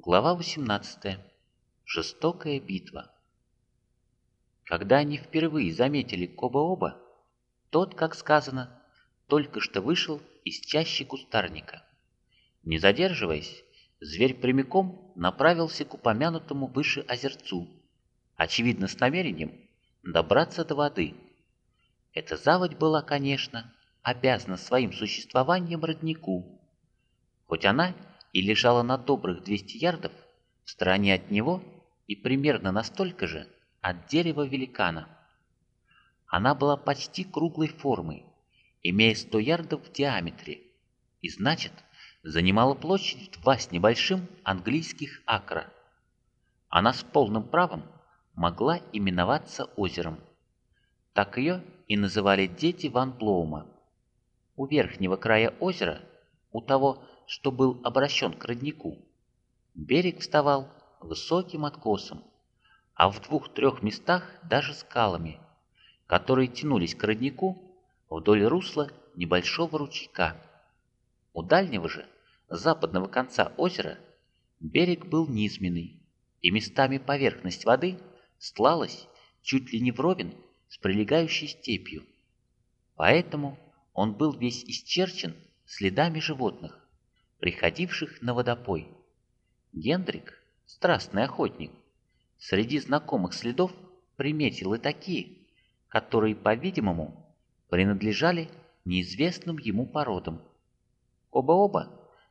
Глава 18. Жестокая битва. Когда они впервые заметили Коба-Оба, тот, как сказано, только что вышел из чащи кустарника. Не задерживаясь, зверь прямиком направился к упомянутому выше озерцу, очевидно с намерением добраться до воды. Эта заводь была, конечно, обязана своим существованием роднику, хоть она и лежала на добрых 200 ярдов в стороне от него и примерно настолько же от дерева великана. Она была почти круглой формы, имея 100 ярдов в диаметре, и значит, занимала площадь в два с небольшим английских акра. Она с полным правом могла именоваться озером. Так ее и называли дети Ван Блоума. У верхнего края озера, у того, что был обращен к роднику, берег вставал высоким откосом, а в двух-трех местах даже скалами, которые тянулись к роднику вдоль русла небольшого ручейка. У дальнего же, западного конца озера, берег был низменный, и местами поверхность воды стлалась чуть ли не вровень с прилегающей степью. Поэтому он был весь исчерчен следами животных, приходивших на водопой. Гендрик, страстный охотник, среди знакомых следов приметил и такие, которые, по-видимому, принадлежали неизвестным ему породам. Оба-оба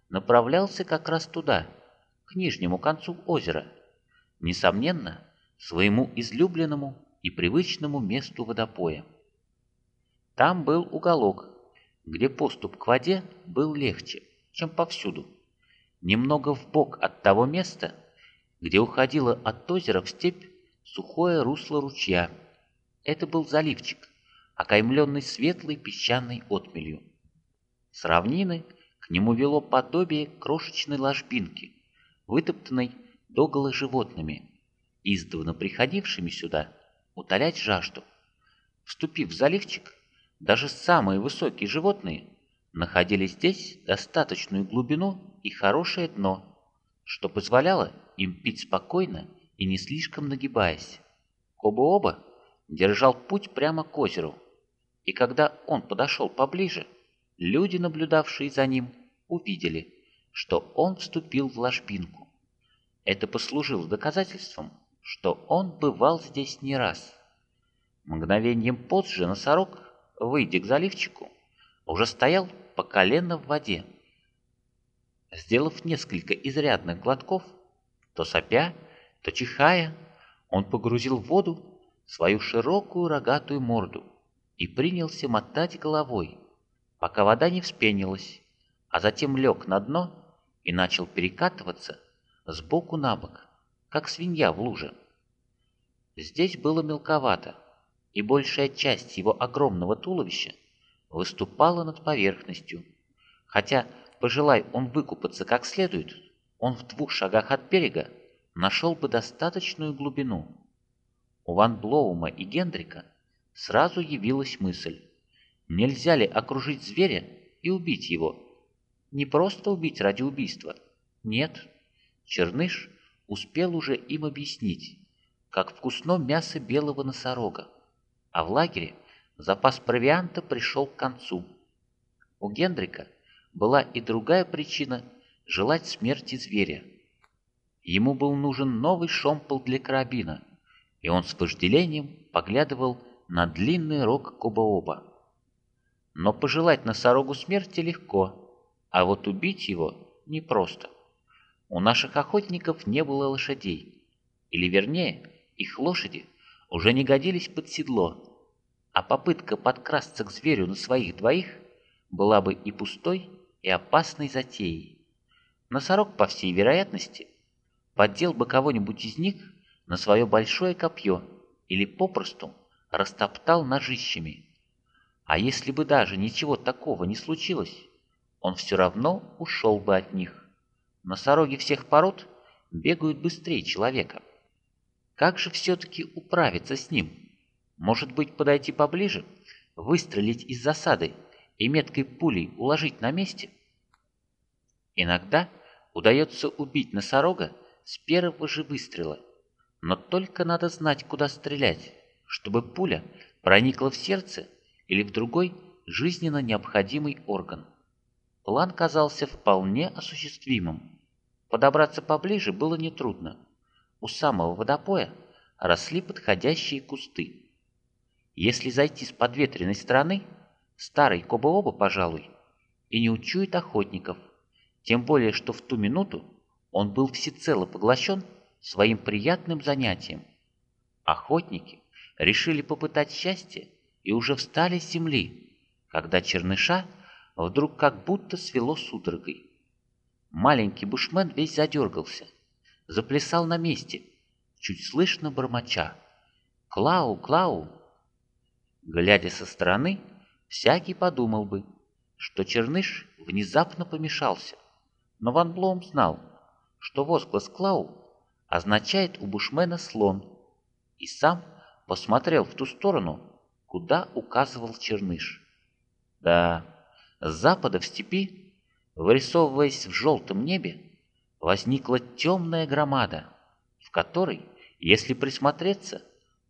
направлялся как раз туда, к нижнему концу озера, несомненно, своему излюбленному и привычному месту водопоя. Там был уголок, где поступ к воде был легче, чем повсюду, немного вбок от того места, где уходило от озера в степь сухое русло ручья. Это был заливчик, окаймленный светлой песчаной отмелью. С равнины к нему вело подобие крошечной ложбинки, вытоптанной доголо животными, издавна приходившими сюда утолять жажду. Вступив в заливчик, даже самые высокие животные находили здесь достаточную глубину и хорошее дно, что позволяло им пить спокойно и не слишком нагибаясь. Оба-оба держал путь прямо к озеру, и когда он подошел поближе, люди, наблюдавшие за ним, увидели, что он вступил в ложбинку. Это послужило доказательством, что он бывал здесь не раз. Мгновением позже носорог, выйдя к заливчику, уже стоял по колено в воде. Сделав несколько изрядных глотков, то сопя, то чихая, он погрузил в воду свою широкую рогатую морду и принялся мотать головой, пока вода не вспенилась, а затем лег на дно и начал перекатываться сбоку на бок, как свинья в луже. Здесь было мелковато, и большая часть его огромного туловища выступала над поверхностью, хотя, пожелай он выкупаться как следует, он в двух шагах от берега нашел бы достаточную глубину. У Ван Блоума и Гендрика сразу явилась мысль, нельзя ли окружить зверя и убить его. Не просто убить ради убийства. Нет, Черныш успел уже им объяснить, как вкусно мясо белого носорога, а в лагере запас провианта пришел к концу. У Гендрика была и другая причина желать смерти зверя. Ему был нужен новый шомпол для карабина, и он с вожделением поглядывал на длинный рог Кобаоба. Но пожелать носорогу смерти легко, а вот убить его непросто. У наших охотников не было лошадей, или вернее, их лошади уже не годились под седло, а попытка подкрасться к зверю на своих двоих была бы и пустой, и опасной затеей. Носорог, по всей вероятности, поддел бы кого-нибудь из них на свое большое копье или попросту растоптал ножищами. А если бы даже ничего такого не случилось, он все равно ушел бы от них. Носороги всех пород бегают быстрее человека. Как же все-таки управиться с ним? Может быть, подойти поближе, выстрелить из засады и меткой пулей уложить на месте? Иногда удается убить носорога с первого же выстрела. Но только надо знать, куда стрелять, чтобы пуля проникла в сердце или в другой жизненно необходимый орган. План казался вполне осуществимым. Подобраться поближе было нетрудно. У самого водопоя росли подходящие кусты. Если зайти с подветренной стороны, старый Коба-Оба, пожалуй, и не учует охотников, тем более, что в ту минуту он был всецело поглощен своим приятным занятием. Охотники решили попытать счастье и уже встали с земли, когда черныша вдруг как будто свело судорогой. Маленький бушмен весь задергался, заплясал на месте, чуть слышно бормоча. «Клау, Клау!» Глядя со стороны, всякий подумал бы, что черныш внезапно помешался, но Ван Блоум знал, что возглас Клау означает у бушмена слон, и сам посмотрел в ту сторону, куда указывал черныш. Да, с запада в степи, вырисовываясь в желтом небе, возникла темная громада, в которой, если присмотреться,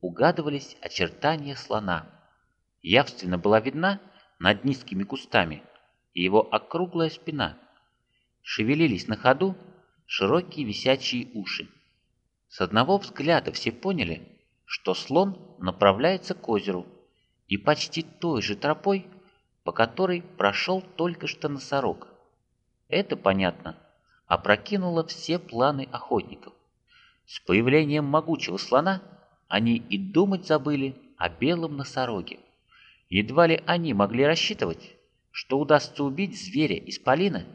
угадывались очертания слона. Явственно была видна над низкими кустами и его округлая спина. Шевелились на ходу широкие висячие уши. С одного взгляда все поняли, что слон направляется к озеру и почти той же тропой, по которой прошел только что носорог. Это, понятно, опрокинуло все планы охотников. С появлением могучего слона они и думать забыли о белом носороге. Едва ли они могли рассчитывать, что удастся убить зверя из полина,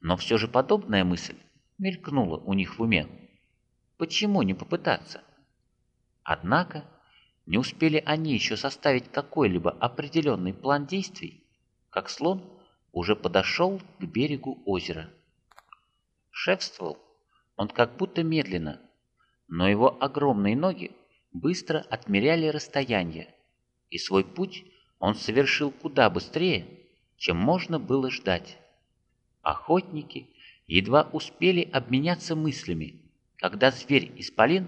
но все же подобная мысль мелькнула у них в уме. Почему не попытаться? Однако не успели они еще составить какой-либо определенный план действий, как слон уже подошел к берегу озера. Шефствовал он как будто медленно, но его огромные ноги быстро отмеряли расстояние, и свой путь он совершил куда быстрее, чем можно было ждать. Охотники едва успели обменяться мыслями, когда зверь-исполин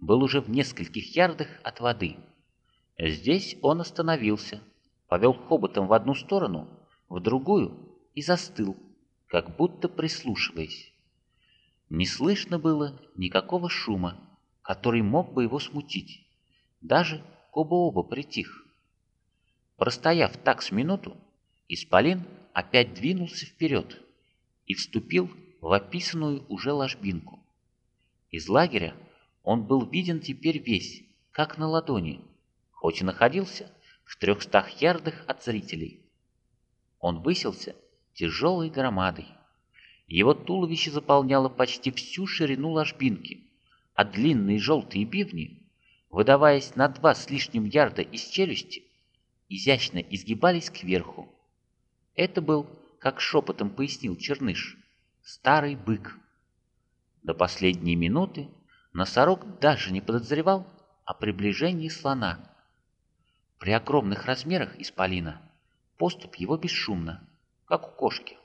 был уже в нескольких ярдах от воды. Здесь он остановился, повел хоботом в одну сторону, в другую и застыл, как будто прислушиваясь. Не слышно было никакого шума, который мог бы его смутить. Даже оба-оба притих. Простояв так с минуту, Исполин опять двинулся вперед и вступил в описанную уже ложбинку. Из лагеря он был виден теперь весь, как на ладони, хоть и находился в трехстах ярдах от зрителей. Он высился тяжелой громадой. Его туловище заполняло почти всю ширину ложбинки, а длинные желтые бивни, выдаваясь на два с лишним ярда из челюсти, изящно изгибались кверху. Это был, как шепотом пояснил Черныш, старый бык. До последней минуты носорог даже не подозревал о приближении слона. При огромных размерах исполина поступ его бесшумно, как у кошки.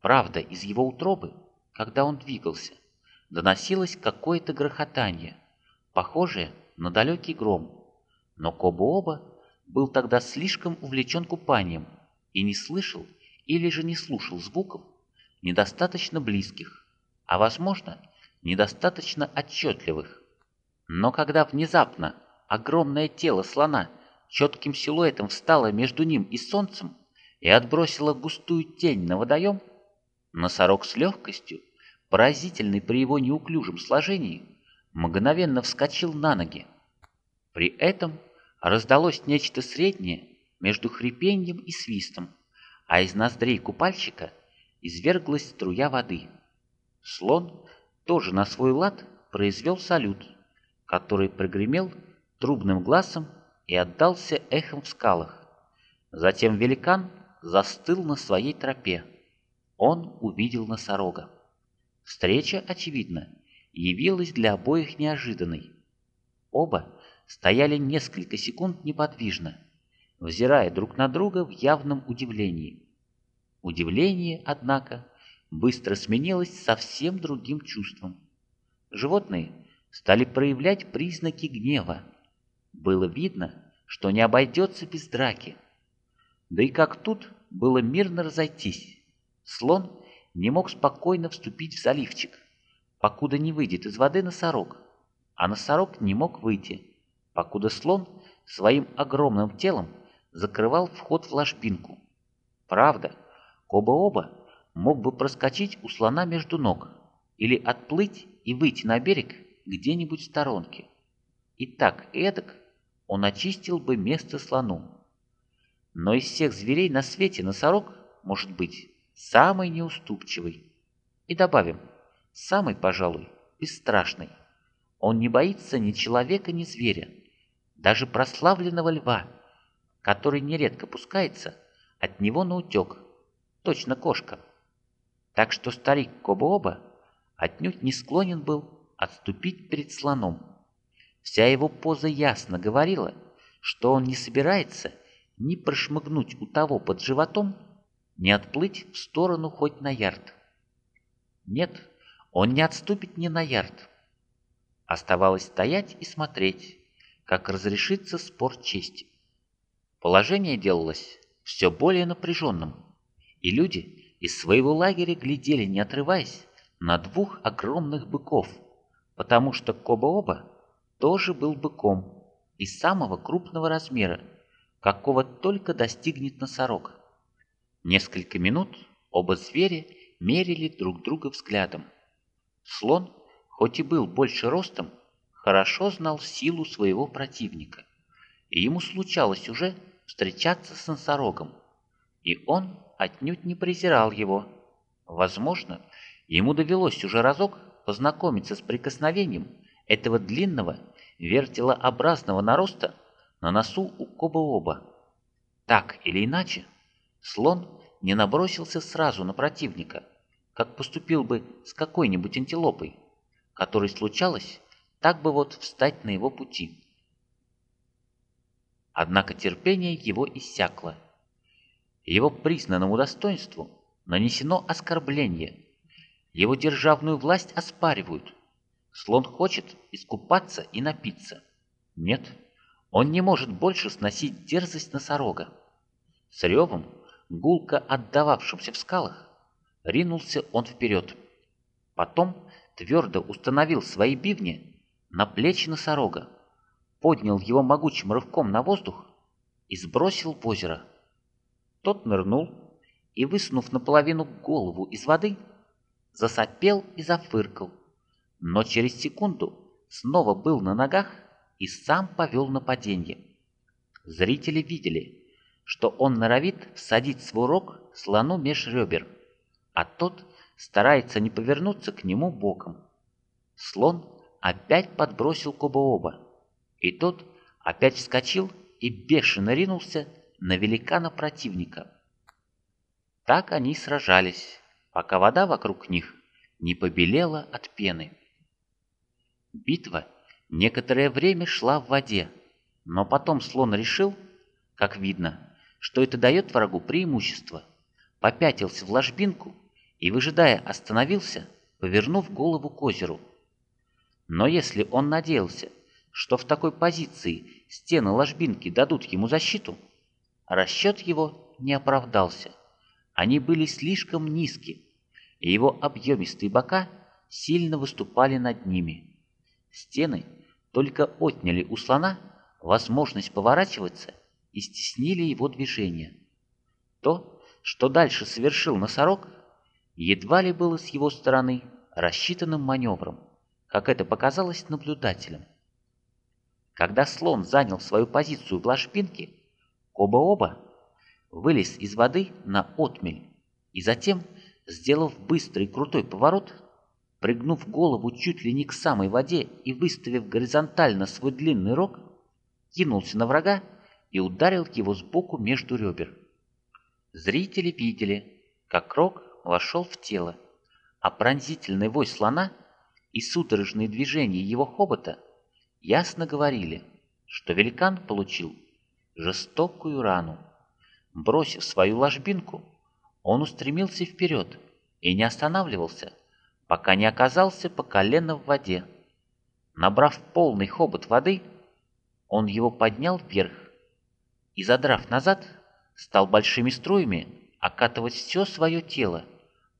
Правда, из его утробы, когда он двигался, доносилось какое-то грохотание, похожее на далекий гром. Но Кобуоба был тогда слишком увлечен купанием и не слышал или же не слушал звуков, недостаточно близких, а, возможно, недостаточно отчетливых. Но когда внезапно огромное тело слона четким силуэтом встало между ним и солнцем и отбросило густую тень на водоем, носорог с легкостью, поразительной при его неуклюжем сложении, мгновенно вскочил на ноги. При этом раздалось нечто среднее между хрипеньем и свистом, а из ноздрей купальщика изверглась струя воды. Слон тоже на свой лад произвел салют, который прогремел трубным глазом и отдался эхом в скалах. Затем великан застыл на своей тропе. Он увидел носорога. Встреча, очевидно, явилась для обоих неожиданной. Оба стояли несколько секунд неподвижно, взирая друг на друга в явном удивлении. Удивление, однако, быстро сменилось совсем другим чувством. Животные стали проявлять признаки гнева. Было видно, что не обойдется без драки. Да и как тут было мирно разойтись. Слон не мог спокойно вступить в заливчик, покуда не выйдет из воды носорог, а носорог не мог выйти, покуда слон своим огромным телом закрывал вход в ложбинку. Правда, Коба-Оба мог бы проскочить у слона между ног или отплыть и выйти на берег где-нибудь в сторонке. И так эдак он очистил бы место слону. Но из всех зверей на свете носорог, может быть, самый неуступчивый. И добавим, самый, пожалуй, бесстрашный. Он не боится ни человека, ни зверя, даже прославленного льва, который нередко пускается от него на утек, точно кошка. Так что старик Кобооба отнюдь не склонен был отступить перед слоном. Вся его поза ясно говорила, что он не собирается ни прошмыгнуть у того под животом, ни отплыть в сторону хоть на ярд. Нет, он не отступит ни на ярд. Оставалось стоять и смотреть, как разрешится спор чести. Положение делалось все более напряженным, и люди из своего лагеря глядели, не отрываясь, на двух огромных быков, потому что Коба-Оба тоже был быком и самого крупного размера, какого только достигнет носорог. Несколько минут оба зверя мерили друг друга взглядом. Слон, хоть и был больше ростом, хорошо знал силу своего противника, и ему случалось уже встречаться с носорогом, и он отнюдь не презирал его. Возможно, ему довелось уже разок познакомиться с прикосновением этого длинного вертелообразного нароста на носу у Коба-Оба. Так или иначе, слон не набросился сразу на противника, как поступил бы с какой-нибудь антилопой, которой случалось так бы вот встать на его пути. Однако терпение его иссякло. Его признанному достоинству нанесено оскорбление. Его державную власть оспаривают. Слон хочет искупаться и напиться. Нет, он не может больше сносить дерзость носорога. С ревом, гулко отдававшимся в скалах, ринулся он вперед. Потом твердо установил свои бивни на плечи носорога, поднял его могучим рывком на воздух и сбросил в озеро. Тот нырнул и, высунув наполовину голову из воды, засопел и зафыркал, но через секунду снова был на ногах и сам повел нападение. Зрители видели, что он норовит всадить свой рог слону меж ребер, а тот старается не повернуться к нему боком. Слон опять подбросил Кобооба, и тот опять вскочил и бешено ринулся на великана противника. Так они сражались, пока вода вокруг них не побелела от пены. Битва некоторое время шла в воде, но потом слон решил, как видно, что это дает врагу преимущество, попятился в ложбинку и, выжидая, остановился, повернув голову к озеру. Но если он надеялся, что в такой позиции стены ложбинки дадут ему защиту, расчет его не оправдался. Они были слишком низки, и его объемистые бока сильно выступали над ними. Стены только отняли у слона возможность поворачиваться и стеснили его движение. То, что дальше совершил носорог, едва ли было с его стороны рассчитанным маневром, как это показалось наблюдателям. Когда слон занял свою позицию в ложбинке, оба-оба вылез из воды на отмель и затем, сделав быстрый крутой поворот, пригнув голову чуть ли не к самой воде и выставив горизонтально свой длинный рог, кинулся на врага и ударил его сбоку между ребер. Зрители видели, как рог вошел в тело, а пронзительный вой слона и судорожные движения его хобота ясно говорили, что великан получил жестокую рану. Бросив свою ложбинку, он устремился вперед и не останавливался, пока не оказался по колено в воде. Набрав полный хобот воды, он его поднял вверх и, задрав назад, стал большими струями окатывать все свое тело,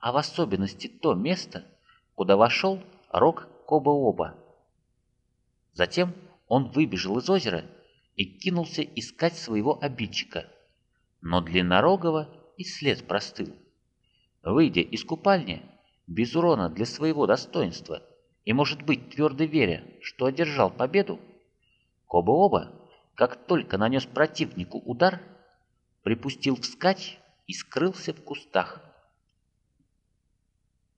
а в особенности то место, куда вошел рог Коба-Оба. Затем он выбежал из озера и кинулся искать своего обидчика, но длиннорогого и след простыл. Выйдя из купальни, без урона для своего достоинства и, может быть, твердо веря, что одержал победу, Коба-Оба, как только нанес противнику удар, припустил вскачь и скрылся в кустах.